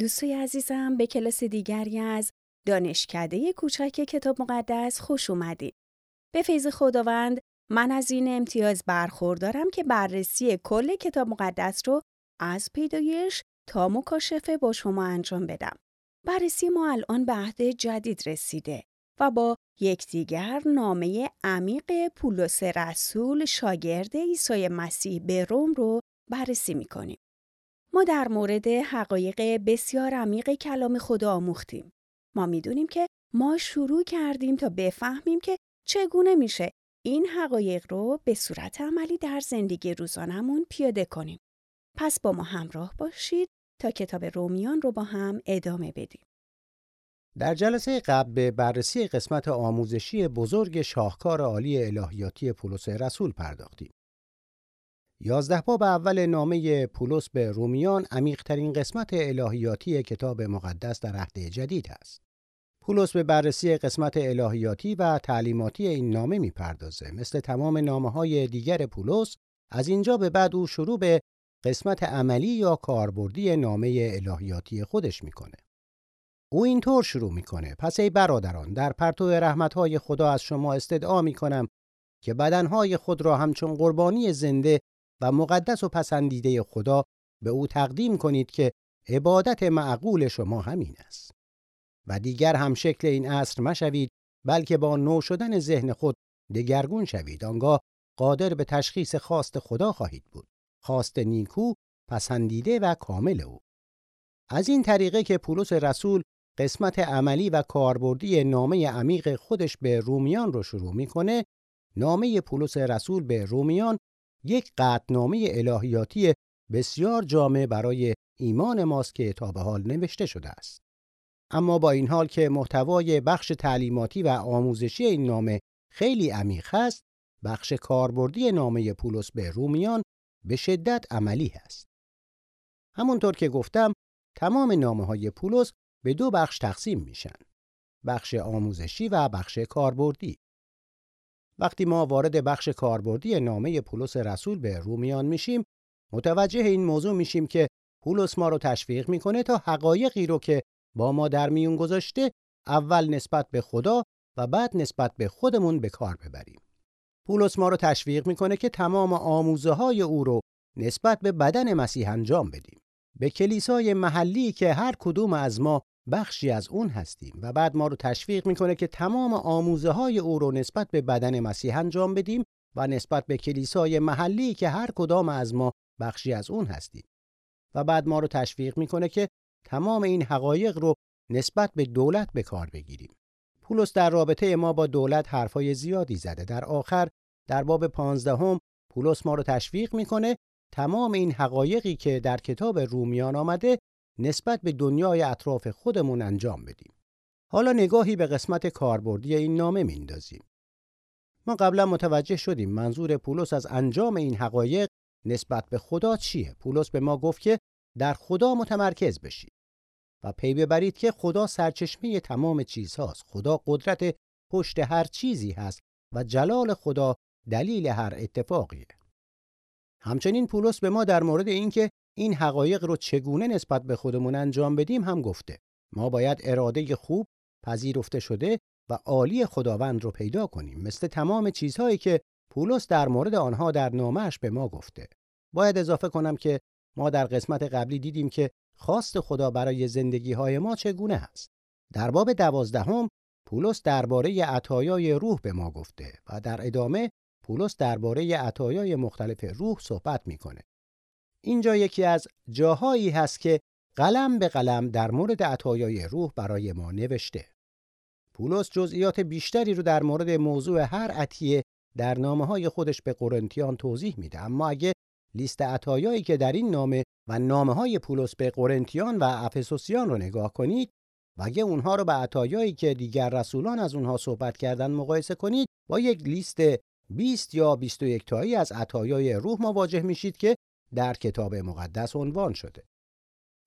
دوستای عزیزم به کلاس دیگری از دانشکده کوچک کتاب مقدس خوش اومدید. به فیض خداوند من از این امتیاز برخوردارم که بررسی کل کتاب مقدس رو از پیدایش تا مکاشفه با شما انجام بدم. بررسی ما الان به عهد جدید رسیده و با یکدیگر نامه عمیق پولس رسول شاگرد عیسی مسیح به روم رو بررسی می‌کنیم. ما در مورد حقایق بسیار عمیق کلام خدا آموختیم. ما می‌دونیم که ما شروع کردیم تا بفهمیم که چگونه میشه این حقایق رو به صورت عملی در زندگی روزانمون پیاده کنیم. پس با ما همراه باشید تا کتاب رومیان رو با هم ادامه بدیم. در جلسه قبل به بررسی قسمت آموزشی بزرگ شاهکار عالی الهیاتی پولس رسول پرداختیم. یازده باب اول نامه پولس به رومیان عمیقترین قسمت الهیاتی کتاب مقدس در عهد جدید است. پولس به بررسی قسمت الهیاتی و تعلیماتی این نامه می‌پردازه. مثل تمام نامه های دیگر پولس از اینجا به بعد او شروع به قسمت عملی یا کاربردی نامه الهیاتی خودش می‌کنه. او اینطور شروع می‌کنه پس ای برادران در پرتو رحمتهای خدا از شما استدعا می‌کنم که بدنهای خود را همچون قربانی زنده و مقدس و پسندیده خدا به او تقدیم کنید که عبادت معقول شما همین است. و دیگر هم شکل این عصر مشوید بلکه با نو شدن ذهن خود دگرگون شوید. آنگاه قادر به تشخیص خواست خدا خواهید بود. خواست نیکو پسندیده و کامل او. از این طریقه که پولس رسول قسمت عملی و کاربردی نامه عمیق خودش به رومیان رو شروع می‌کنه نامه پولس رسول به رومیان یک قطنامه الهیاتی بسیار جامع برای ایمان ماست که تا به حال نوشته شده است. اما با این حال که محتوای بخش تعلیماتی و آموزشی این نامه خیلی عمیق است بخش کاربردی نامه پولس به رومیان به شدت عملی است. همونطور که گفتم تمام نامه های پولس به دو بخش تقسیم میشن بخش آموزشی و بخش کاربردی. وقتی ما وارد بخش کاربردی نامه پولس رسول به رومیان میشیم متوجه این موضوع میشیم که پولس ما رو تشویق می‌کنه تا حقایقی رو که با ما در میون گذاشته اول نسبت به خدا و بعد نسبت به خودمون به کار ببریم. پولس ما رو تشویق می‌کنه که تمام آموزه های او رو نسبت به بدن مسیح انجام بدیم. به کلیسای محلی که هر کدوم از ما بخشی از اون هستیم و بعد ما رو تشویق می‌کنه که تمام آموزه های او رو نسبت به بدن مسیح انجام بدیم و نسبت به کلیسای محلی که هر کدام از ما بخشی از اون هستیم. و بعد ما رو تشویق می‌کنه که تمام این حقایق رو نسبت به دولت به کار بگیریم. پولس در رابطه ما با دولت حرفای زیادی زده. در آخر در باب پانزدهم پولس ما رو تشویق می‌کنه تمام این حقایقی که در کتاب رومیان آمده نسبت به دنیای اطراف خودمون انجام بدیم. حالا نگاهی به قسمت کاربردی این نامه میندازیم. ما قبلا متوجه شدیم منظور پولس از انجام این حقایق نسبت به خدا چیه؟ پولس به ما گفت که در خدا متمرکز بشید و پی ببرید که خدا سرچشمه تمام چیزهاست. خدا قدرت پشت هر چیزی هست و جلال خدا دلیل هر اتفاقیه. همچنین پولس به ما در مورد اینکه این حقایق رو چگونه نسبت به خودمون انجام بدیم هم گفته. ما باید اراده خوب پذیرفته شده و عالی خداوند رو پیدا کنیم مثل تمام چیزهایی که پولس در مورد آنها در نامش به ما گفته. باید اضافه کنم که ما در قسمت قبلی دیدیم که خواست خدا برای زندگی های ما چگونه است. در باب دوازدهم پولس درباره عطایای روح به ما گفته و در ادامه پولس درباره عطایای مختلف روح صحبت می‌کنه. اینجا یکی از جاهایی هست که قلم به قلم در مورد عطایای روح برای ما نوشته. پولس جزئیات بیشتری رو در مورد موضوع هر عطیه در نامه های خودش به قرنتیان توضیح میده اما اگه لیست عطایایی که در این نامه و نامه های پولس به قرنتیان و افسوسیان رو نگاه کنید و اگه اونها رو به عطایایی که دیگر رسولان از اونها صحبت کردن مقایسه کنید با یک لیست 20 یا 21 تایی از عطایای روح مواجه میشید که در کتاب مقدس عنوان شده.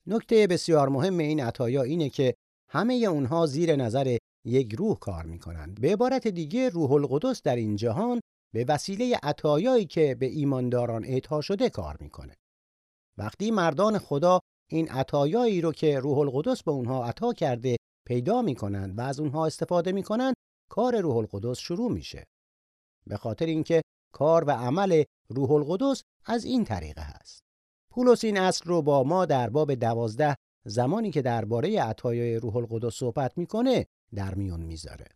نکته بسیار مهم این عطایا اینه که همه اونها زیر نظر یک روح کار می‌کنند. به عبارت دیگه روح القدس در این جهان به وسیله عطایایی که به ایمانداران اعطا شده کار می‌کنه. وقتی مردان خدا این عطایایی رو که روح القدس به اونها عطا کرده پیدا می‌کنن و از اونها استفاده می‌کنن کار روح القدس شروع میشه به خاطر اینکه کار و عمل روح القدس از این طریقه هست پولس این اصل رو با ما در باب دوازده زمانی که درباره عطایای روح القدس صحبت می‌کنه در میون می‌ذاره.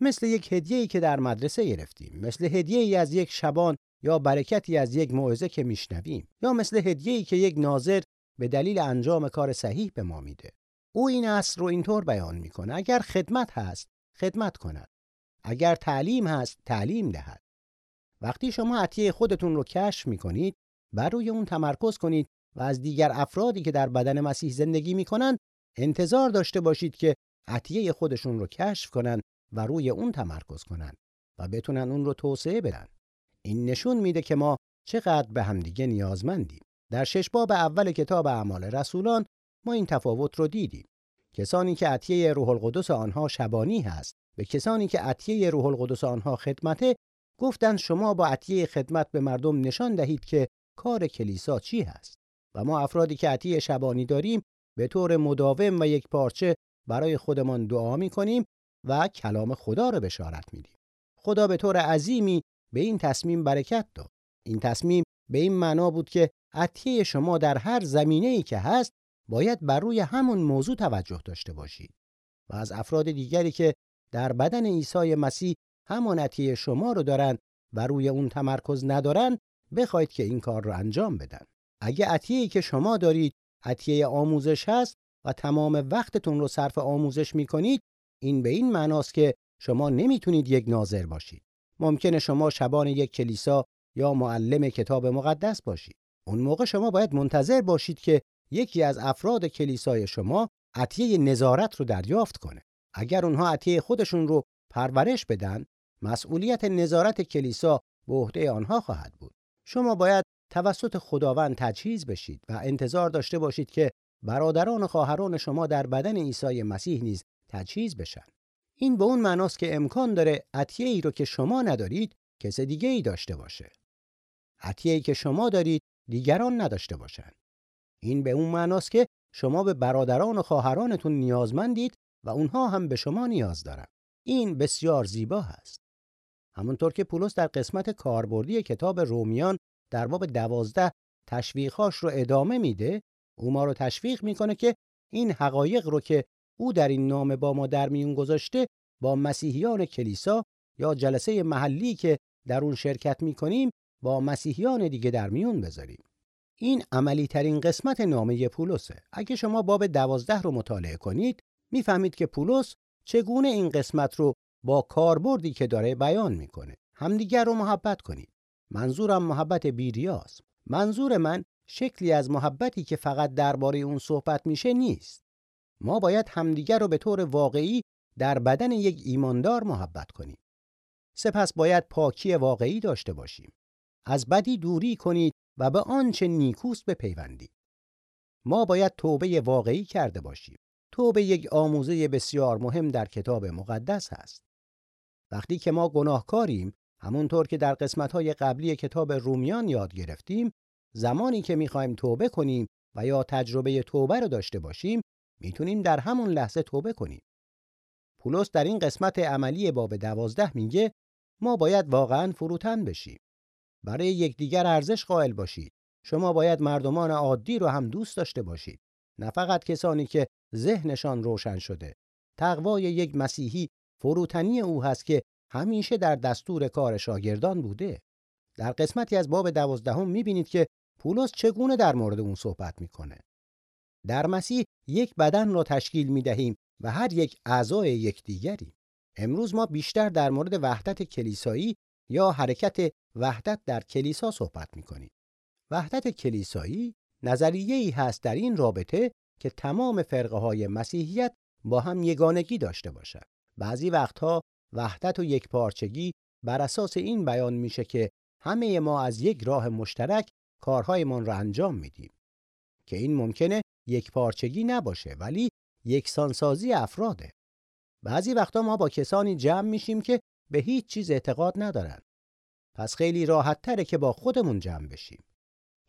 مثل یک هدیه‌ای که در مدرسه گرفتیم مثل هدیه‌ای از یک شبان یا برکتی از یک موعظه که میشنویم یا مثل هدیه‌ای که یک ناظر به دلیل انجام کار صحیح به ما میده. او این اصل رو اینطور بیان می‌کنه اگر خدمت هست خدمت کند. اگر تعلیم هست تعلیم دهد. وقتی شما عطیه خودتون رو کشف می‌کنید بر روی اون تمرکز کنید و از دیگر افرادی که در بدن مسیح زندگی می‌کنند انتظار داشته باشید که عطیه خودشون رو کشف کنند و روی اون تمرکز کنند و بتونن اون رو توسعه بدن. این نشون میده که ما چقدر به همدیگه نیازمندیم. در شش باب اول کتاب اعمال رسولان ما این تفاوت رو دیدیم. کسانی که عطیه روح القدس آنها شبانی هست به کسانی که عطیه روح القدس آنها خدمته گفتند شما با عطیه خدمت به مردم نشان دهید که کار کلیسا چی هست و ما افرادی که عطیه شبانی داریم به طور مداوم و یک پارچه برای خودمان دعا می کنیم و کلام خدا را بشارت میدیم. خدا به طور عظیمی به این تصمیم برکت داد. این تصمیم به این معنا بود که عطیه شما در هر زمینه ای که هست باید بر روی همون موضوع توجه داشته باشید و از افراد دیگری که در بدن عیسی مسیح همان عطیه شما رو دارن و روی اون تمرکز ندارن بخواید که این کار رو انجام بدن. اگه عطیه‌ای که شما دارید عطیه آموزش هست و تمام وقتتون رو صرف آموزش می‌کنید این به این معناست که شما نمی‌تونید یک ناظر باشید. ممکنه شما شبان یک کلیسا یا معلم کتاب مقدس باشید. اون موقع شما باید منتظر باشید که یکی از افراد کلیسای شما عطیه نظارت رو دریافت کنه. اگر اونها عطیه خودشون رو پرورش بدن، مسئولیت نظارت کلیسا به عهده آنها خواهد بود. شما باید توسط خداوند تجهیز بشید و انتظار داشته باشید که برادران و خواهران شما در بدن عیسی مسیح نیز تجهیز بشن. این به اون معناست که امکان داره عطیه ای رو که شما ندارید کس دیگه ای داشته باشه. عطیه ای که شما دارید دیگران نداشته باشن. این به اون معناست که شما به برادران و خواهرانتون نیازمندید و اونها هم به شما نیاز دارن. این بسیار زیبا هست. همونطور که پولس در قسمت کاربردی کتاب رومیان در باب دوازده تشویقهاش رو ادامه میده او ما رو تشویق می‌کنه که این حقایق رو که او در این نامه با ما در میون گذاشته با مسیحیان کلیسا یا جلسه محلی که در اون شرکت می‌کنیم با مسیحیان دیگه در میون بذاریم. این عملی ترین قسمت نامه پولسه. اگه شما باب دوازده رو مطالعه کنید می‌فهمید که پولس چگونه این قسمت رو با کاربردی که داره بیان می‌کنه. همدیگر رو محبت کنید. منظورم محبت بیریاست منظور من شکلی از محبتی که فقط درباره اون صحبت میشه نیست. ما باید همدیگر رو به طور واقعی در بدن یک ایماندار محبت کنیم. سپس باید پاکی واقعی داشته باشیم. از بدی دوری کنید و به آنچه نیکوست بپیوندید. ما باید توبه واقعی کرده باشیم. توبه یک آموزه بسیار مهم در کتاب مقدس هست. وقتی که ما گناهکاریم همونطور که در قسمت‌های قبلی کتاب رومیان یاد گرفتیم زمانی که می‌خوایم توبه کنیم و یا تجربه توبه رو داشته باشیم می‌تونیم در همون لحظه توبه کنیم. پولس در این قسمت عملی باب دوازده میگه ما باید واقعا فروتن بشیم. برای یکدیگر ارزش قائل باشید. شما باید مردمان عادی رو هم دوست داشته باشید. نه فقط کسانی که ذهنشان روشن شده. تقوای یک مسیحی فروتنی او هست که همیشه در دستور کار شاگردان بوده. در قسمتی از باب دوازدهم می‌بینید که پولس چگونه در مورد اون صحبت می‌کنه. در مسیح یک بدن را تشکیل می‌دهیم و هر یک اعضای یکدیگری. امروز ما بیشتر در مورد وحدت کلیسایی یا حرکت وحدت در کلیسا صحبت می‌کنیم. وحدت کلیسایی نظریه ای هست در این رابطه که تمام فرقه های مسیحیت با هم یگانگی داشته باشد. بعضی وقتها وحدت و یکپارچگی بر اساس این بیان میشه که همه ما از یک راه مشترک کارهایمان را انجام میدیم که این ممکنه یک پارچگی نباشه ولی یکسانسازی افراده. بعضی وقتا ما با کسانی جمع میشیم که به هیچ چیز اعتقاد ندارن. پس خیلی راحت تره که با خودمون جمع بشیم.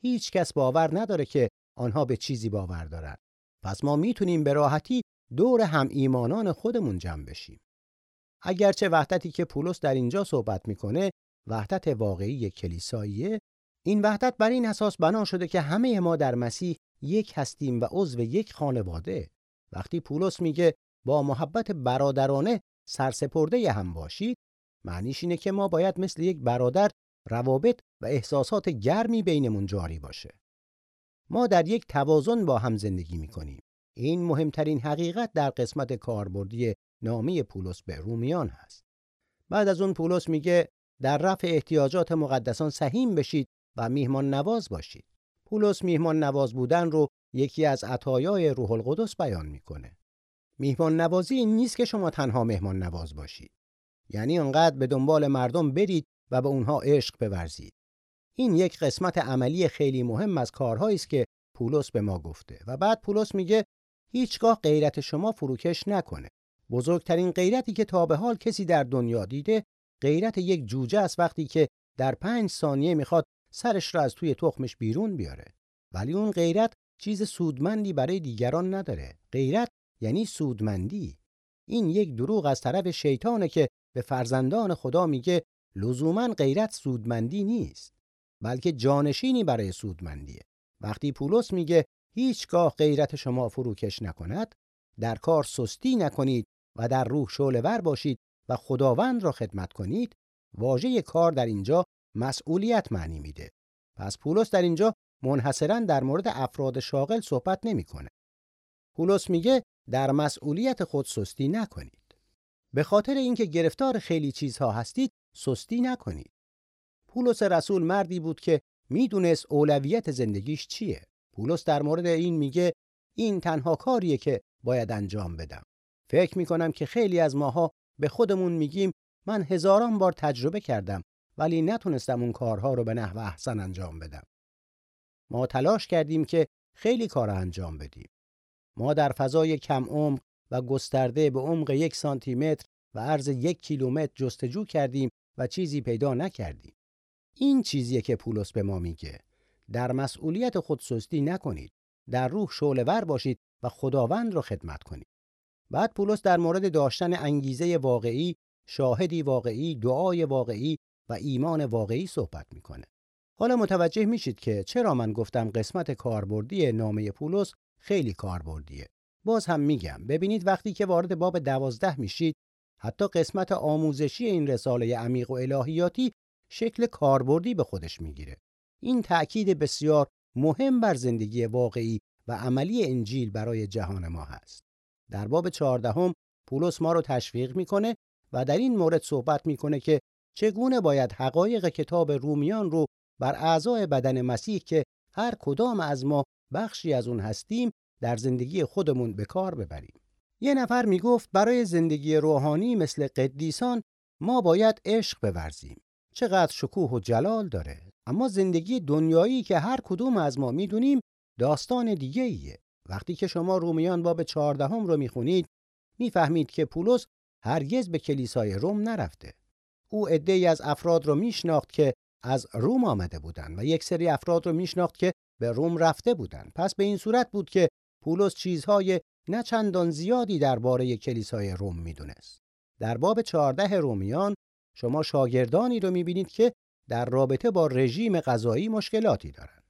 هیچ کس باور نداره که آنها به چیزی باور دارند. پس ما می‌تونیم به راحتی دور هم ایمانان خودمون جمع بشیم. اگرچه وحدتی که پولس در اینجا صحبت می‌کنه وحدت واقعی کلیساییه این وحدت بر این اساس بنا شده که همه ما در مسیح یک هستیم و عضو یک خانواده. وقتی پولس میگه با محبت برادرانه سرسپرده هم باشید معنیش اینه که ما باید مثل یک برادر روابط و احساسات گرمی بینمون جاری باشه. ما در یک توازن با هم زندگی می‌کنیم. این مهمترین حقیقت در قسمت کاربردی نامه پولس به رومیان هست. بعد از اون پولس میگه در رفع احتیاجات مقدسان سهیم بشید و میهمان نواز باشید. پولس میهمان نواز بودن رو یکی از عطایای روح القدس بیان می‌کنه. میهمان نوازی این نیست که شما تنها مهمان نواز باشید. یعنی انقدر به دنبال مردم برید و به اونها عشق بورزید. این یک قسمت عملی خیلی مهم از کارهایی است که پولس به ما گفته. و بعد پولس میگه هیچگاه غیرت شما فروکش نکنه. بزرگترین غیرتی که تا به حال کسی در دنیا دیده غیرت یک جوجه است وقتی که در پنج ثانیه می‌خواد سرش را از توی تخمش بیرون بیاره. ولی اون غیرت چیز سودمندی برای دیگران نداره. غیرت یعنی سودمندی. این یک دروغ از طرف شیطانه که به فرزندان خدا میگه لزوما غیرت سودمندی نیست بلکه جانشینی برای سودمندیه. وقتی پولس میگه هیچگاه غیرت شما فروکش نکند در کار سستی نکنید و در روح شعله باشید و خداوند را خدمت کنید واژه کار در اینجا مسئولیت معنی میده. پس پولس در اینجا منحصرا در مورد افراد شاغل صحبت نمی‌کنه. پولس میگه در مسئولیت خود سستی نکنید. به خاطر اینکه گرفتار خیلی چیزها هستید سستی نکنید. پولس رسول مردی بود که می‌دونست اولویت زندگیش چیه. پولس در مورد این میگه این تنها کاریه که باید انجام بدم. فکر می‌کنم که خیلی از ماها به خودمون میگیم من هزاران بار تجربه کردم ولی نتونستم اون کارها رو به نحو احسن انجام بدم. ما تلاش کردیم که خیلی کار انجام بدیم. ما در فضای کم عمق و گسترده به عمق یک سانتی متر و عرض یک کیلومتر جستجو کردیم و چیزی پیدا نکردیم. این چیزیه که پولس به ما میگه. در مسئولیت خود سستی نکنید. در روح شعله باشید و خداوند را خدمت کنید. بعد پولس در مورد داشتن انگیزه واقعی شاهدی واقعی دعای واقعی و ایمان واقعی صحبت می‌کنه. حالا متوجه میشید که چرا من گفتم قسمت کاربردی نامه پولس خیلی کاربردیه. باز هم میگم ببینید وقتی که وارد باب دوازده میشید حتی قسمت آموزشی این رساله عمیق و الهیاتی شکل کاربردی به خودش می‌گیره. این تأکید بسیار مهم بر زندگی واقعی و عملی انجیل برای جهان ما هست در باب چهاردهم پولس ما رو تشویق می‌کنه و در این مورد صحبت می‌کنه که چگونه باید حقایق کتاب رومیان رو بر اعضای بدن مسیح که هر کدام از ما بخشی از اون هستیم در زندگی خودمون به کار ببریم. یه نفر می‌گفت برای زندگی روحانی مثل قدیسان ما باید عشق بورزیم. چقدر شکوه و جلال داره. اما زندگی دنیایی که هر کدوم از ما می‌دونیم داستان دیگه ایه. وقتی که شما رومیان باب چهاردهم رو می‌خونید می‌فهمید که پولس هرگز به کلیسای روم نرفته. او عده‌ای از افراد رو میشناخت که از روم آمده بودند و یک سری افراد رو میشناخت که به روم رفته بودند. پس به این صورت بود که پولس چیزهای نه چندان زیادی درباره کلیسای روم می‌دونست. در باب 14 رومیان شما شاگردانی رو می‌بینید که در رابطه با رژیم غذایی مشکلاتی دارند.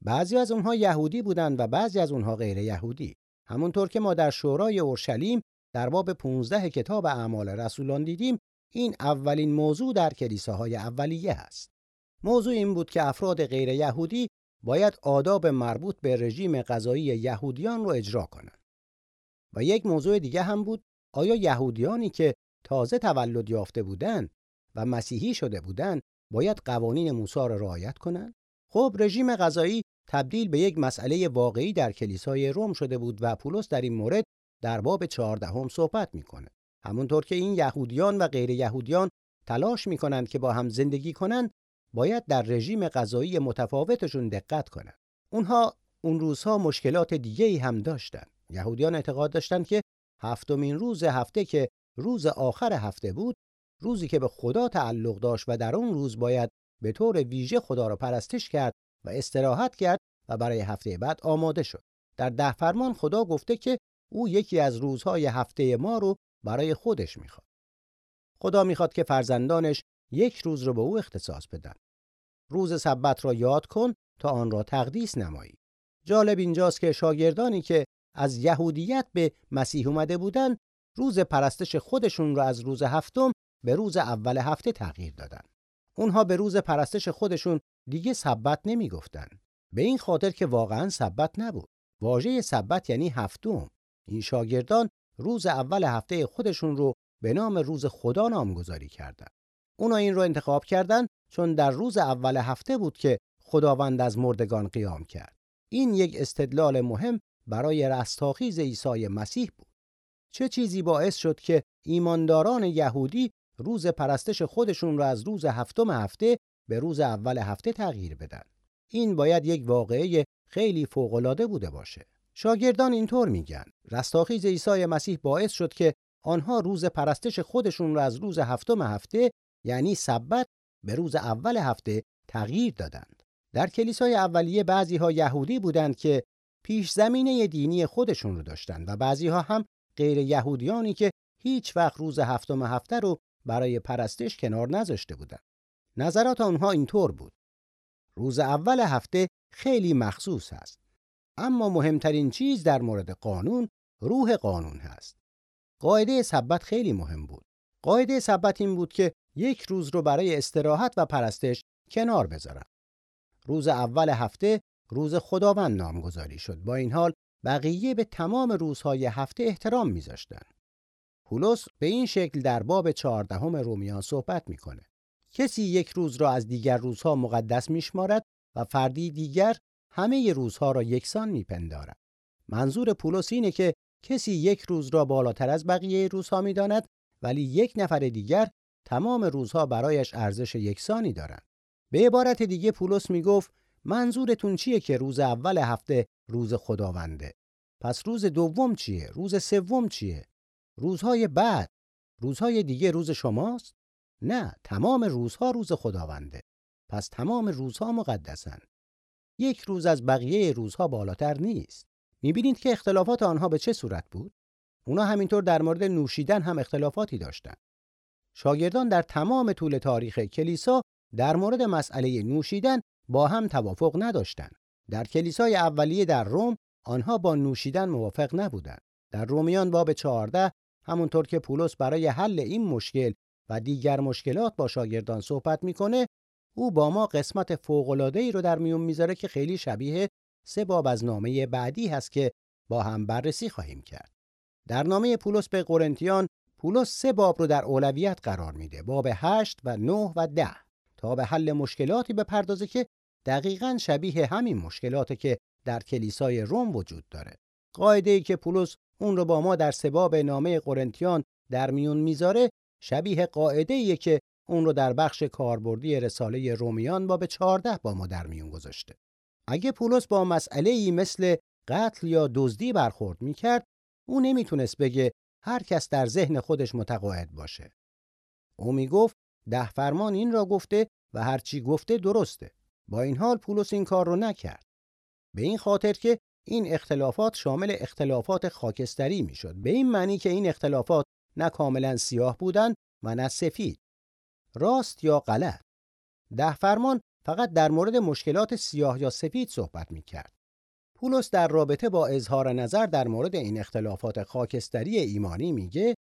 بعضی از اونها یهودی بودند و بعضی از اونها غیر یهودی. همونطور که ما در شورای اورشلیم در باب 15 کتاب اعمال رسولان دیدیم این اولین موضوع در کلیساهای اولیه است. موضوع این بود که افراد غیر یهودی باید آداب مربوط به رژیم غذایی یهودیان رو اجرا کنند. و یک موضوع دیگه هم بود آیا یهودیانی که تازه تولد یافته بودند و مسیحی شده بودند باید قوانین موسی را رعایت کنند؟ خب رژیم غذایی تبدیل به یک مسئله واقعی در کلیسای روم شده بود و پولس در این مورد در باب چهاردهم صحبت می‌کنه. همونطور که این یهودیان و غیر یهودیان تلاش می‌کنند که با هم زندگی کنند باید در رژیم غذایی متفاوتشون دقت کنند. اونها اون روزها مشکلات دیگه ای هم داشتن. یهودیان اعتقاد داشتند که هفتمین روز هفته که روز آخر هفته بود روزی که به خدا تعلق داشت و در اون روز باید به طور ویژه خدا را پرستش کرد و استراحت کرد و برای هفته بعد آماده شد. در ده فرمان خدا گفته که او یکی از روزهای هفته ما رو برای خودش می‌خواد. خدا می‌خواد که فرزندانش یک روز رو به او اختصاص بدن. روز سبت را یاد کن تا آن را تقدیس نمایی. جالب اینجاست که شاگردانی که از یهودیت به مسیح اومده بودن روز پرستش خودشون را از روز هفتم به روز اول هفته تغییر دادن. اونها به روز پرستش خودشون دیگه سبت نمی‌گفتن. به این خاطر که واقعا سبت نبود. واژه سبت یعنی هفتم. این شاگردان روز اول هفته خودشون رو به نام روز خدا نامگذاری کردند. اونا این رو انتخاب کردند چون در روز اول هفته بود که خداوند از مردگان قیام کرد. این یک استدلال مهم برای رستاخیز عیسی مسیح بود. چه چیزی باعث شد که ایمانداران یهودی روز پرستش خودشون را از روز هفتم هفته به روز اول هفته تغییر بدن؟ این باید یک واقعه خیلی فوق‌العاده بوده باشه. شاگردان اینطور میگن رستاخیز عیسی مسیح باعث شد که آنها روز پرستش خودشون را از روز هفتم هفته یعنی سبت به روز اول هفته تغییر دادند. در کلیسای اولیه بعضی ها یهودی بودند که پیش زمینه دینی خودشون رو داشتند و بعضی ها هم غیر یهودیانی که هیچ وقت روز هفتم هفته رو برای پرستش کنار نذاشته بودند. نظرات آنها اینطور بود. روز اول هفته خیلی مخصوص است. اما مهمترین چیز در مورد قانون روح قانون هست. قاعده سبت خیلی مهم بود. قاعده سبت این بود که یک روز رو برای استراحت و پرستش کنار بذارن. روز اول هفته روز خداوند نامگذاری شد. با این حال بقیه به تمام روزهای هفته احترام میذاشتن. پولس به این شکل در باب چهاردهم رومیان صحبت می‌کنه. کسی یک روز را از دیگر روزها مقدس میشمارد و فردی دیگر همه روزها را یکسان میپندارد. منظور پولس اینه که کسی یک روز را بالاتر از بقیه روزها می‌داند ولی یک نفر دیگر تمام روزها برایش ارزش یکسانی دارند. به عبارت دیگه پولس می‌گفت منظورتون چیه که روز اول هفته روز خداونده؟ پس روز دوم چیه؟ روز سوم چیه؟ روزهای بعد روزهای دیگه روز شماست؟ نه، تمام روزها روز خداونده. پس تمام روزها مقدسن. یک روز از بقیه روزها بالاتر نیست. می‌بینید که اختلافات آنها به چه صورت بود؟ اونا همینطور در مورد نوشیدن هم اختلافاتی داشتند. شاگردان در تمام طول تاریخ کلیسا در مورد مسئله نوشیدن با هم توافق نداشتند. در کلیسای اولیه در روم آنها با نوشیدن موافق نبودند. در رومیان باب 14 همونطور که پولس برای حل این مشکل و دیگر مشکلات با شاگردان صحبت می‌کنه او با ما قسمت فوق‌العاده‌ای رو در میون می‌ذاره که خیلی شبیه سه باب از نامه بعدی هست که با هم بررسی خواهیم کرد. در نامه پولس به قرنتیان پولس سه باب رو در اولویت قرار میده. باب 8 و 9 و 10 تا به حل مشکلاتی بپردازه که دقیقا شبیه همین مشکلاتی که در کلیسای روم وجود داره. قاعده ای که پولس اون رو با ما در سباب نامه قرنتیان در میون می‌ذاره شبیه قاعده ای که اون رو در بخش کاربردی رساله رومیان باب 14 با ما در میون گذاشته. اگه پولس با مسئله ای مثل قتل یا دزدی برخورد می‌کرد او نمی‌تونست بگه هر کس در ذهن خودش متقاعد باشه. او می‌گفت ده فرمان این را گفته و هر چی گفته درسته. با این حال پولس این کار رو نکرد. به این خاطر که این اختلافات شامل اختلافات خاکستری می‌شد. به این معنی که این اختلافات نه کاملا سیاه بودند و نه سفید. راست یا غلط. ده فرمان فقط در مورد مشکلات سیاه یا سفید صحبت می کرد. پولس در رابطه با اظهار نظر در مورد این اختلافات خاکستری ایمانی میگه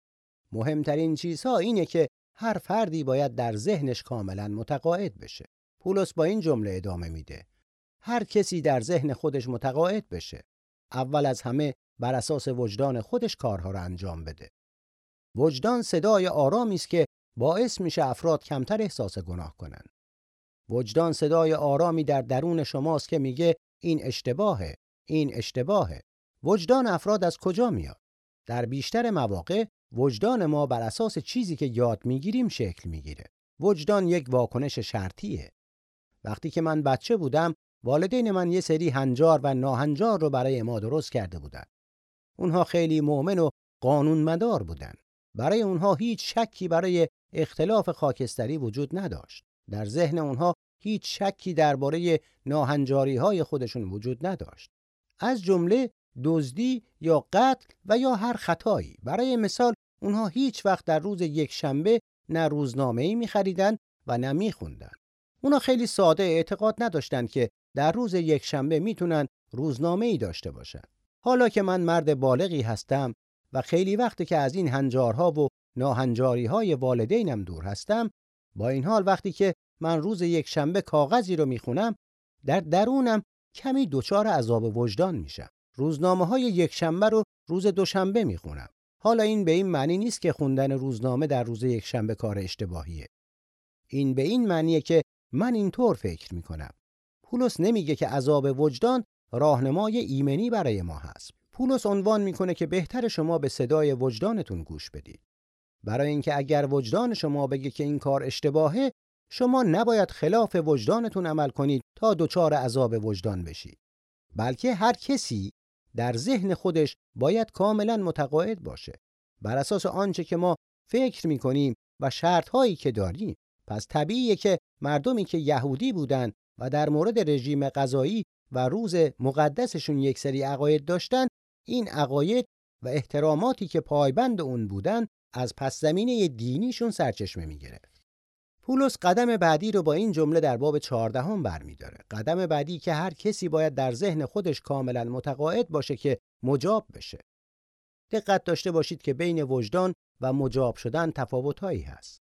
مهمترین چیزها اینه که هر فردی باید در ذهنش کاملا متقاعد بشه. پولس با این جمله ادامه میده. هر کسی در ذهن خودش متقاعد بشه. اول از همه بر اساس وجدان خودش کارها را انجام بده. وجدان صدای آرامی است که باعث میشه افراد کمتر احساس گناه کنند. وجدان صدای آرامی در درون شماست که میگه این اشتباهه، این اشتباهه. وجدان افراد از کجا میاد؟ در بیشتر مواقع وجدان ما بر اساس چیزی که یاد می‌گیریم شکل می‌گیره. وجدان یک واکنش شرطیه. وقتی که من بچه بودم، والدین من یه سری هنجار و ناهنجار رو برای ما درست کرده بودن. اونها خیلی مؤمن و قانونمدار بودن. برای اونها هیچ شکی برای اختلاف خاکستری وجود نداشت. در ذهن اونها هیچ شکی درباره ناهنجاری های خودشون وجود نداشت. از جمله دزدی یا قتل و یا هر خطایی. برای مثال اونها هیچ وقت در روز یک شنبه نه روزنامه ای می خریدن و نه می خوندن. اونا خیلی ساده اعتقاد نداشتند که در روز یک شنبه می‌تونن روزنامه ای داشته باشن. حالا که من مرد بالغی هستم و خیلی وقتی که از این هنجارها و ناهنجاری های والدینم دور هستم با این حال وقتی که من روز یک شنبه کاغذی رو می‌خونم در درونم کمی دچار عذاب وجدان میشم. روزنامه های یک شنبه رو روز دوشنبه می‌خونم. حالا این به این معنی نیست که خوندن روزنامه در روز یک شنبه کار اشتباهیه. این به این معنیه که من اینطور فکر می‌کنم. پولس نمیگه که عذاب وجدان راهنمای ایمنی برای ما هست. پولس عنوان می‌کنه که بهتر شما به صدای وجدانتون گوش بدید. برای اینکه اگر وجدان شما بگه که این کار اشتباهه شما نباید خلاف وجدانتون عمل کنید تا دچار عذاب وجدان بشید. بلکه هر کسی در ذهن خودش باید کاملا متقاعد باشه. بر اساس آنچه که ما فکر می‌کنیم و شرط هایی که داریم. پس طبیعیه که مردمی که یهودی بودن و در مورد رژیم غذایی و روز مقدسشون یک سری عقاید داشتن این عقاید و احتراماتی که پایبند اون بودن از پس زمینه دینیشون سرچشمه می‌گرفت. پولس قدم بعدی رو با این جمله در باب چهاردهم برمیداره. قدم بعدی که هر کسی باید در ذهن خودش کاملا متقاعد باشه که مجاب بشه. دقت داشته باشید که بین وجدان و مجاب شدن تفاوتهایی هست.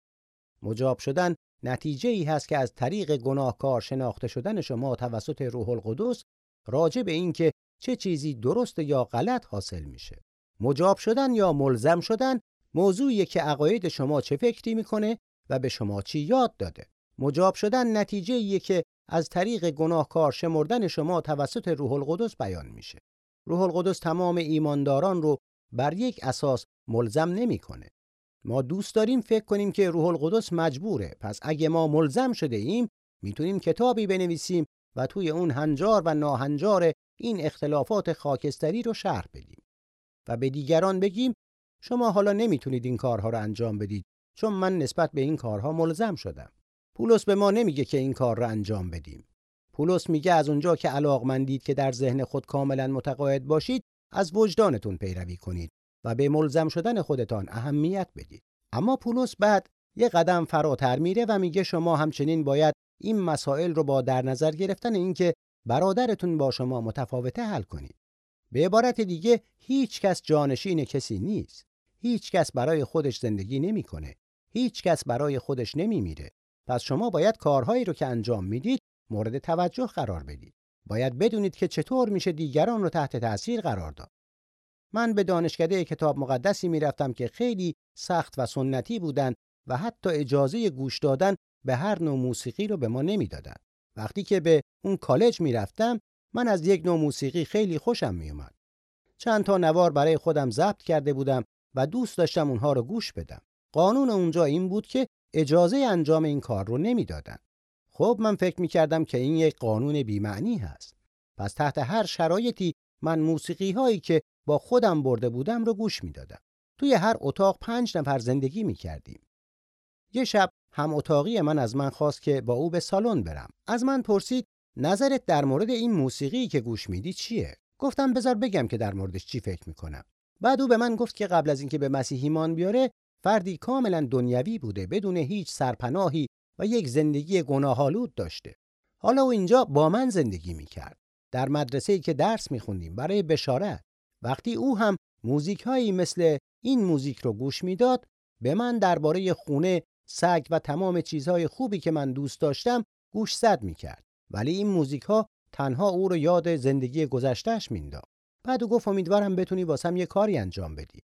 مجاب شدن نتیجه ای هست که از طریق گناهکار شناخته شدن شما توسط روح القدس راجع به اینکه چه چیزی درست یا غلط حاصل میشه. مجاب شدن یا ملزم شدن موضوعیه که عقاید شما چه فکری می‌کنه و به شما چی یاد داده. مجاب شدن نتیجه ایه که از طریق گناهکار شمردن شما توسط روح القدس بیان میشه. روح القدس تمام ایمانداران رو بر یک اساس ملزم نمی‌کنه. ما دوست داریم فکر کنیم که روح القدس مجبوره. پس اگه ما ملزم شده ایم می‌تونیم کتابی بنویسیم و توی اون هنجار و ناهنجار این اختلافات خاکستری رو شرح بدیم و به دیگران بگیم شما حالا نمی‌تونید این کارها رو انجام بدید چون من نسبت به این کارها ملزم شدم. پولس به ما نمیگه که این کار رو انجام بدیم. پولس میگه از اونجا که علاقمندید که در ذهن خود کاملا متقاعد باشید از وجدانتون پیروی کنید و به ملزم شدن خودتان اهمیت بدید. اما پولس بعد یه قدم فراتر میره و میگه شما همچنین باید این مسائل رو با در نظر گرفتن اینکه برادرتون با شما متفاوته حل کنید. به عبارت دیگه هیچ کس جانشین کسی نیست. هیچ کس برای خودش زندگی نمی‌کنه. هیچ کس برای خودش نمیمیره. پس شما باید کارهایی رو که انجام می‌دید مورد توجه قرار بدید. باید بدونید که چطور میشه دیگران رو تحت تاثیر قرار داد. من به دانشکده کتاب مقدسی می‌رفتم که خیلی سخت و سنتی بودن و حتی اجازه گوش دادن به هر نوع موسیقی رو به ما نمی‌دادن. وقتی که به اون کالج می‌رفتم من از یک نوع موسیقی خیلی خوشم میومد. چند تا نوار برای خودم ضبط کرده بودم و دوست داشتم اونها رو گوش بدم. قانون اونجا این بود که اجازه انجام این کار رو نمی‌دادن. خب من فکر می‌کردم که این یک قانون بیمعنی هست. پس تحت هر شرایطی من موسیقی هایی که با خودم برده بودم رو گوش می‌دادم. توی هر اتاق پنج نفر زندگی می‌کردیم. یه شب هم اتاقی من از من خواست که با او به سالن برم. از من پرسید نظرت در مورد این موسیقی که گوش میدی چیه؟ گفتم بذار بگم که در موردش چی فکر می‌کنم. بعد او به من گفت که قبل از اینکه به مسیح ایمان بیاره فردی کاملا دنیوی بوده بدون هیچ سرپناهی و یک زندگی گناهالود داشته. حالا او اینجا با من زندگی می‌کرد. در مدرسه ای که درس میخوندیم برای بشارت. وقتی او هم موزیک هایی مثل این موزیک رو گوش می‌داد به من درباره خونه سگ و تمام چیزهای خوبی که من دوست داشتم گوش زد می‌کرد. ولی این موزیک ها تنها او رو یاد زندگی گذشتهش مینداخت بعد او گفت امیدوارم بتونی واسم یه کاری انجام بدی.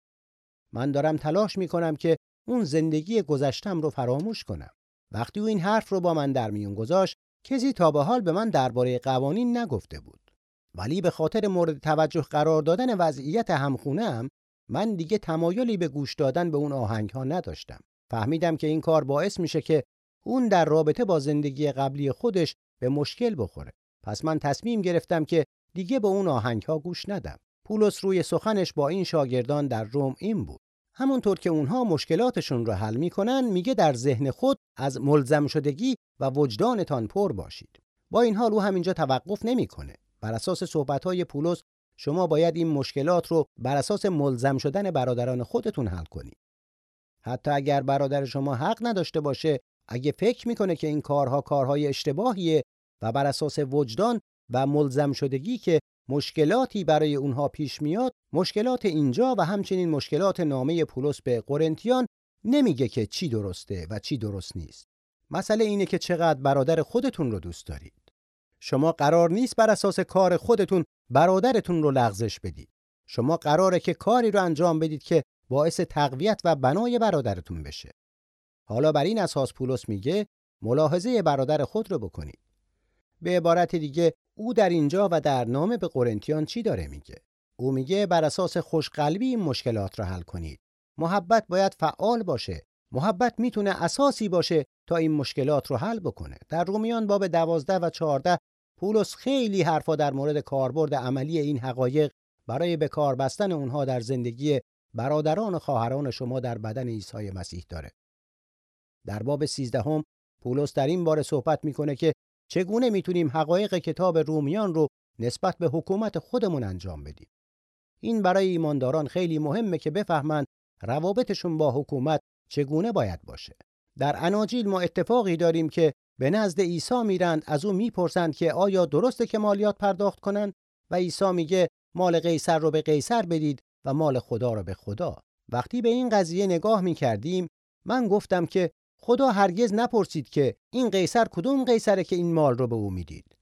من دارم تلاش می‌کنم که اون زندگی گذشتم رو فراموش کنم. وقتی او این حرف رو با من در میون گذاشت کسی تا به حال به من درباره قوانین نگفته بود. ولی به خاطر مورد توجه قرار دادن وضعیت همخونه من دیگه تمایلی به گوش دادن به اون آهنگ ها نداشتم فهمیدم که این کار باعث میشه که اون در رابطه با زندگی قبلی خودش به مشکل بخوره. پس من تصمیم گرفتم که دیگه به اون آهنگ ها گوش ندم. پولس روی سخنش با این شاگردان در روم این بود. همونطور که اونها مشکلاتشون رو حل می‌کنن میگه در ذهن خود از ملزم شدگی و وجدانتان پر باشید با این حال او همینجا توقف نمی‌کنه بر اساس صحبت‌های پولس شما باید این مشکلات رو بر اساس ملزم شدن برادران خودتون حل کنید حتی اگر برادر شما حق نداشته باشه اگه فکر می‌کنه که این کارها کارهای اشتباهیه و بر اساس وجدان و ملزم شدگی که مشکلاتی برای اونها پیش میاد مشکلات اینجا و همچنین مشکلات نامه پولس به قرنتیان نمیگه که چی درسته و چی درست نیست. مسئله اینه که چقدر برادر خودتون رو دوست دارید. شما قرار نیست بر اساس کار خودتون برادرتون رو لغزش بدید. شما قراره که کاری رو انجام بدید که باعث تقویت و بنای برادرتون بشه. حالا بر این اساس پولس میگه ملاحظه برادر خود رو بکنید. به عبارت دیگه او در اینجا و در نامه به قرنتیان چی داره میگه؟ او میگه بر اساس خوشقلبی این مشکلات رو حل کنید. محبت باید فعال باشه. محبت می‌تونه اساسی باشه تا این مشکلات رو حل بکنه. در رومیان باب دوازده و چهارده پولس خیلی حرفا در مورد کاربرد عملی این حقایق برای به کار بستن اونها در زندگی برادران و خواهران شما در بدن عیسی مسیح داره. در باب سیزدهم پولس در این باره صحبت می‌کنه که چگونه می‌تونیم حقایق کتاب رومیان رو نسبت به حکومت خودمون انجام بدیم. این برای ایمانداران خیلی مهمه که بفهمند روابطشون با حکومت چگونه باید باشه. در اناجیل ما اتفاقی داریم که به نزد عیسی میرند از او می‌پرسند که آیا درسته که مالیات پرداخت کنند؟ و عیسی میگه مال قیصر رو به قیصر بدید و مال خدا رو به خدا. وقتی به این قضیه نگاه می‌کردیم من گفتم که خدا هرگز نپرسید که این قیصر کدوم قیصره که این مال رو به او می‌دید.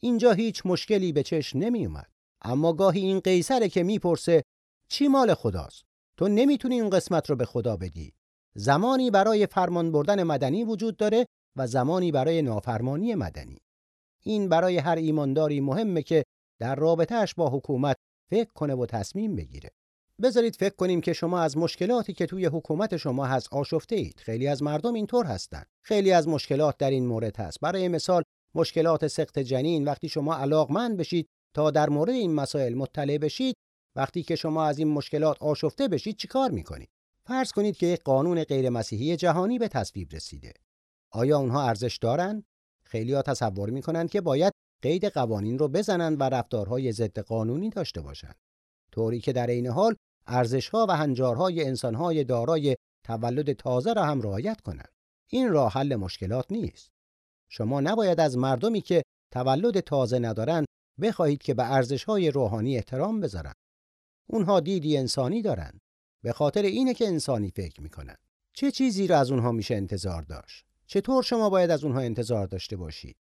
اینجا هیچ مشکلی به چشم نمی اومد اما گاهی این قیصره که می‌پرسه چی مال خداست؟ تو نمی‌تونی این قسمت رو به خدا بدی. زمانی برای فرمان بردن مدنی وجود داره و زمانی برای نافرمانی مدنی. این برای هر ایمانداری مهمه که در رابطهش با حکومت فکر کنه و تصمیم بگیره. بذارید فکر کنیم که شما از مشکلاتی که توی حکومت شما هست آشفته اید خیلی از مردم اینطور هستند. خیلی از مشکلات در این مورد هست. برای مثال مشکلات سخت جنین. وقتی شما علاقمند بشید تا در مورد این مسائل مطلع بشید وقتی که شما از این مشکلات آشفته بشید چیکار می‌کنید؟ فرض کنید که یک قانون غیر مسیحی جهانی به تصویب رسیده. آیا اونها ارزش دارند خیلی‌ها تصور می‌کنند که باید قید قوانین رو بزنند و رفتارهای ضد قانونی داشته باشند طوری که در عین حال ارزش‌ها و هنجارهای انسان‌های دارای تولد تازه را هم رعایت کنند این راه حل مشکلات نیست. شما نباید از مردمی که تولد تازه ندارند بخواهید که به ارزش‌های روحانی احترام بذارند اونها دیدی انسانی دارند به خاطر اینه که انسانی فکر می‌کنن. چه چیزی را از اونها میشه انتظار داشت؟ چطور شما باید از اونها انتظار داشته باشید؟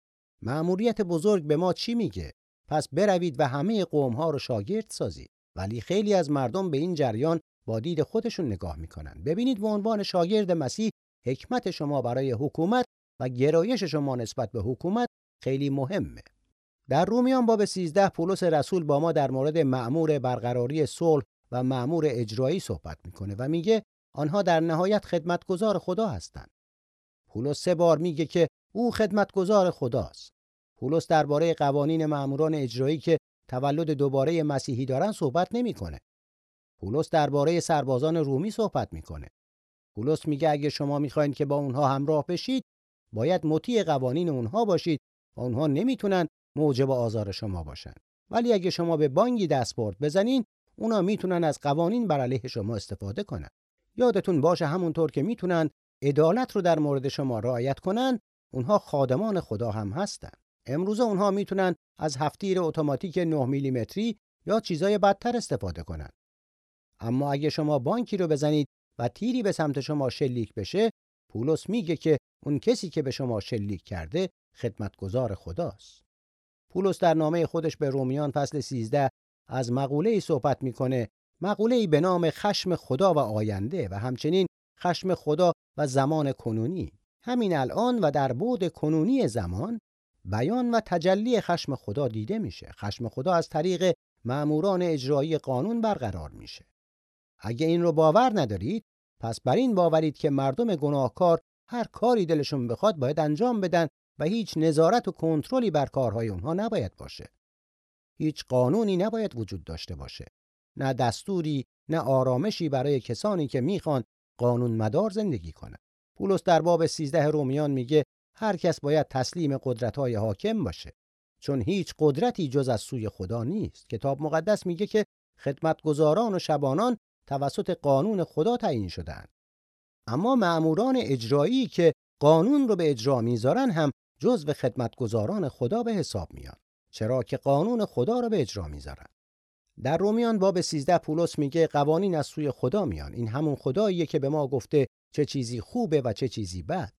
مأموریت بزرگ به ما چی میگه؟ پس بروید و همه قوم ها رو شاگرد سازید. ولی خیلی از مردم به این جریان با دید خودشون نگاه می‌کنن. ببینید به عنوان شاگرد مسیح حکمت شما برای حکومت و گرایش شما نسبت به حکومت خیلی مهمه. در رومیان باب 13 پولس رسول با ما در مورد مأمور برقراری صلح و مأمور اجرایی صحبت می‌کنه و میگه آنها در نهایت خدمتگزار خدا هستند. پولس سه بار میگه که او خدمتگزار خداست. پولس درباره قوانین مأموران اجرایی که تولد دوباره مسیحی دارن صحبت نمی‌کنه. پولس درباره سربازان رومی صحبت می‌کنه. پولس میگه اگه شما می‌خواین که با اونها همراه بشید باید مطیع قوانین اونها باشید و اونها نمی‌تونن موجب آزار شما باشن. ولی اگه شما به بانگی دستبرد بزنین اونا می‌تونن از قوانین بر علیه شما استفاده کنن. یادتون باشه همونطور که می‌تونن عدالت رو در مورد شما رعایت کنن، اونها خادمان خدا هم هستن. امروزه اونها می‌تونن از هفتیر اتوماتیک 9 میلیمتری یا چیزای بدتر استفاده کنن. اما اگه شما بانکی رو بزنید و تیری به سمت شما شلیک بشه، پولس میگه که اون کسی که به شما شلیک کرده خدمتگزار خداست. پولس در نامه خودش به رومیان فصل 13 از مقوله ای صحبت می‌کنه مقوله ای به نام خشم خدا و آینده و همچنین خشم خدا و زمان کنونی. همین الان و در بود کنونی زمان بیان و تجلی خشم خدا دیده میشه. خشم خدا از طریق مأموران اجرایی قانون برقرار میشه. اگه این رو باور ندارید پس بر این باورید که مردم گناهکار هر کاری دلشون بخواد باید انجام بدن و هیچ نظارت و کنترلی بر کارهای اونها نباید باشه. هیچ قانونی نباید وجود داشته باشه. نه دستوری نه آرامشی برای کسانی که می‌خوان قانون مدار زندگی کنند پولس در باب 13 رومیان میگه هر کس باید تسلیم قدرت‌های حاکم باشه. چون هیچ قدرتی جز از سوی خدا نیست. کتاب مقدس میگه که خدمتگزاران و شبانان توسط قانون خدا تعیین شدند اما مأموران اجرایی که قانون رو به اجرا می‌ذارن هم جزو خدمتگزاران خدا به حساب میان. چرا که قانون خدا رو به اجرا می‌ذارن. در رومیان باب 13 پولس میگه قوانین از سوی خدا میان. این همون خداییه که به ما گفته چه چیزی خوبه و چه چیزی بد.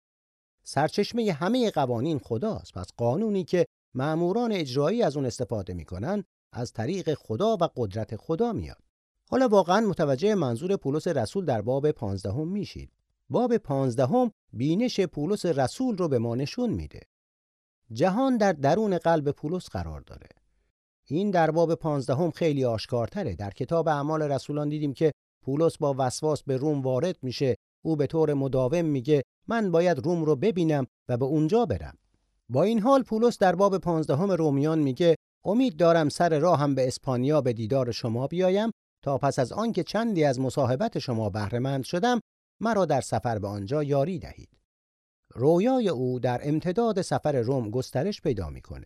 سرچشمه همه قوانین خداست. پس قانونی که مأموران اجرایی از اون استفاده می‌کنن از طریق خدا و قدرت خدا میاد. حالا واقعا متوجه منظور پولس رسول در باب پانزدهم میشید. باب پانزدهم بینش پولس رسول رو به ما نشون میده. جهان در درون قلب پولس قرار داره. این در باب پانزدهم خیلی آشکارتره. در کتاب اعمال رسولان دیدیم که پولس با وسواس به روم وارد میشه. او به طور مداوم میگه من باید روم رو ببینم و به اونجا برم. با این حال پولس در باب پانزدهم رومیان میگه امید دارم سر راهم به اسپانیا به دیدار شما بیایم. تا پس از آنکه چندی از مصاحبت شما بهرهمند شدم مرا در سفر به آنجا یاری دهید. رویای او در امتداد سفر روم گسترش پیدا می‌کنه.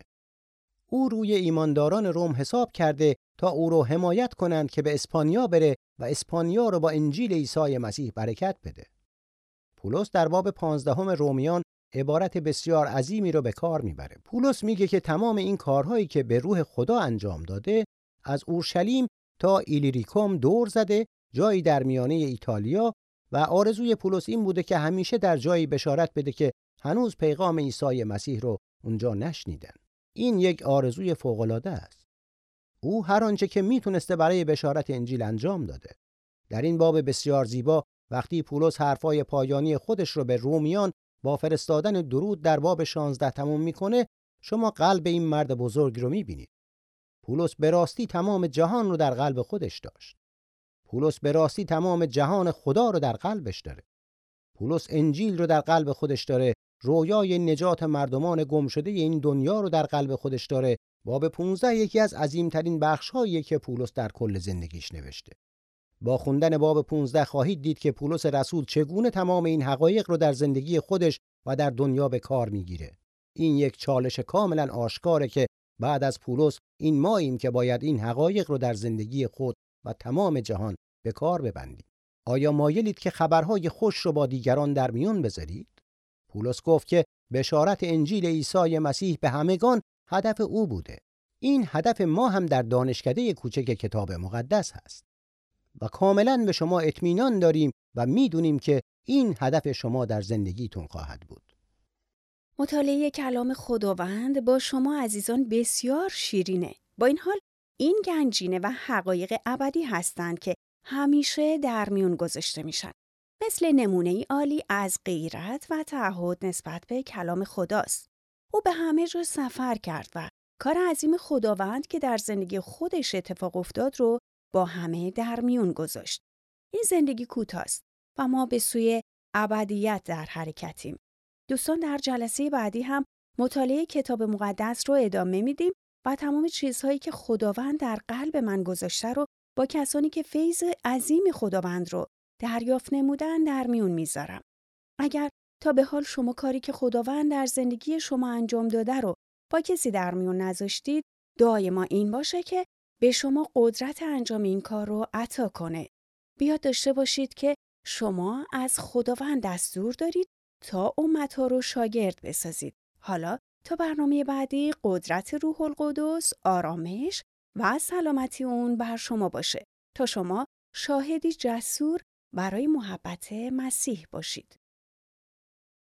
او روی ایمانداران روم حساب کرده تا او رو حمایت کنند که به اسپانیا بره و اسپانیا رو با انجیل عیسی مسیح برکت بده. پولس در باب پانزدهم رومیان عبارت بسیار عظیمی رو به کار می‌بره. پولس میگه که تمام این کارهایی که به روح خدا انجام داده از اورشلیم تا ایلیریکوم دور زده جایی در میانه ایتالیا و آرزوی پولس این بوده که همیشه در جایی بشارت بده که هنوز پیغام عیسی مسیح رو اونجا نشنیدن. این یک آرزوی فوق‌العاده است. او هر آنچه که می‌تونسته برای بشارت انجیل انجام داده. در این باب بسیار زیبا وقتی پولس حرفای پایانی خودش رو به رومیان با فرستادن درود در باب 16 تموم می‌کنه شما قلب این مرد بزرگ رو می‌بینید. پولس به راستی تمام جهان رو در قلب خودش داشت. پولس به راستی تمام جهان خدا رو در قلبش داره. پولس انجیل رو در قلب خودش داره رویای نجات مردمان گم شده این دنیا رو در قلب خودش داره باب 15 یکی از عظیمترین بخشهایی که پولس در کل زندگیش نوشته. با خوندن باب 15 خواهید دید که پولس رسول چگونه تمام این حقایق رو در زندگی خودش و در دنیا به کار می‌گیره. این یک چالش کاملا آشکاره که بعد از پولس این ماییم که باید این حقایق رو در زندگی خود و تمام جهان به کار ببندیم. آیا مایلید که خبرهای خوش رو با دیگران در میون بذارید؟ پولس گفت که بشارت انجیل عیسی مسیح به همگان هدف او بوده. این هدف ما هم در دانشکده کوچک کتاب مقدس هست. و کاملا به شما اطمینان داریم و می‌دونیم که این هدف شما در زندگیتون خواهد بود. مطالعه کلام خداوند با شما عزیزان بسیار شیرینه. با این حال این گنجینه و حقایق ابدی هستند که همیشه در میون گذاشته میشن. مثل نمونه ای عالی از غیرت و تعهد نسبت به کلام خداست. او به همه جا سفر کرد و کار عظیم خداوند که در زندگی خودش اتفاق افتاد رو با همه در میون گذاشت. این زندگی کوتاست و ما به سوی ابدیت در حرکتیم. دوستان در جلسه بعدی هم مطالعه کتاب مقدس رو ادامه میدیم و تمام چیزهایی که خداوند در قلب من گذاشته رو با کسانی که فیض عظیم خداوند رو دریافت نمودن در میون می‌ذارم. اگر تا به حال شما کاری که خداوند در زندگی شما انجام داده رو با کسی در میون نذاشتید دایما این باشه که به شما قدرت انجام این کار رو عطا کنه. بیاد داشته باشید که شما از خداوند دستور دارید تا امتها رو شاگرد بسازید. حالا تا برنامه بعدی قدرت روح القدس، آرامش و سلامتی اون بر شما باشه تا شما شاهدی جسور برای محبت مسیح باشید.